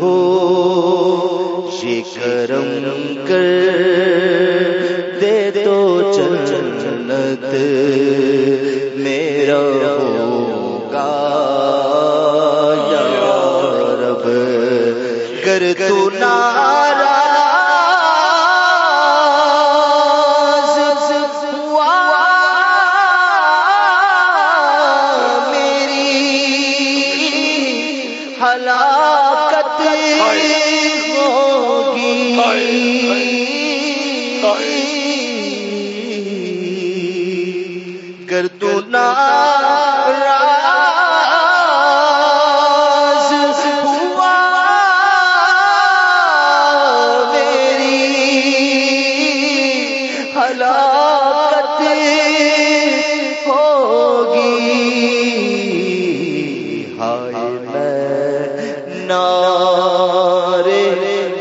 ہو، یہ کرم کر دے تو جنت میرا ہوگا۔ یا رب کر تو نارا ہلاک ہوگی۔ تو نہ سارے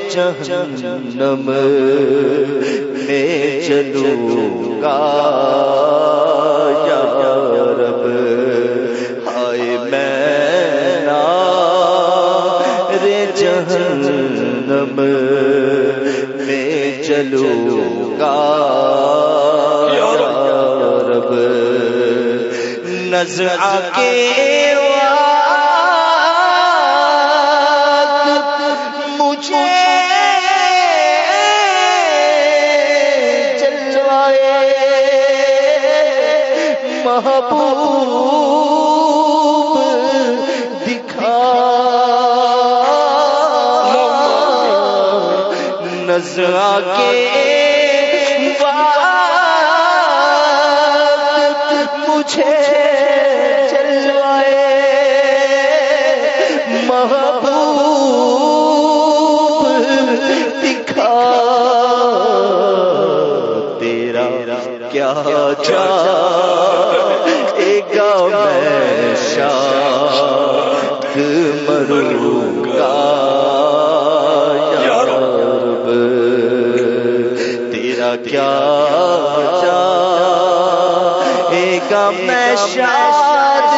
جہنم میں چلوں گا یا رب، ہائے میں رے جہنم میں چلوں گا نظر کے محبوب دکھا نظر کے مجھے میرا کیا چا گا میں شاک، مروں گا رب، تیرا کیا چا گا میں شاد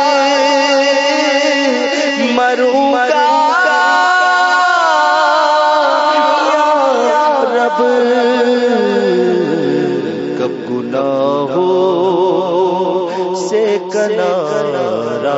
مروں گا رب۔ سے کنارا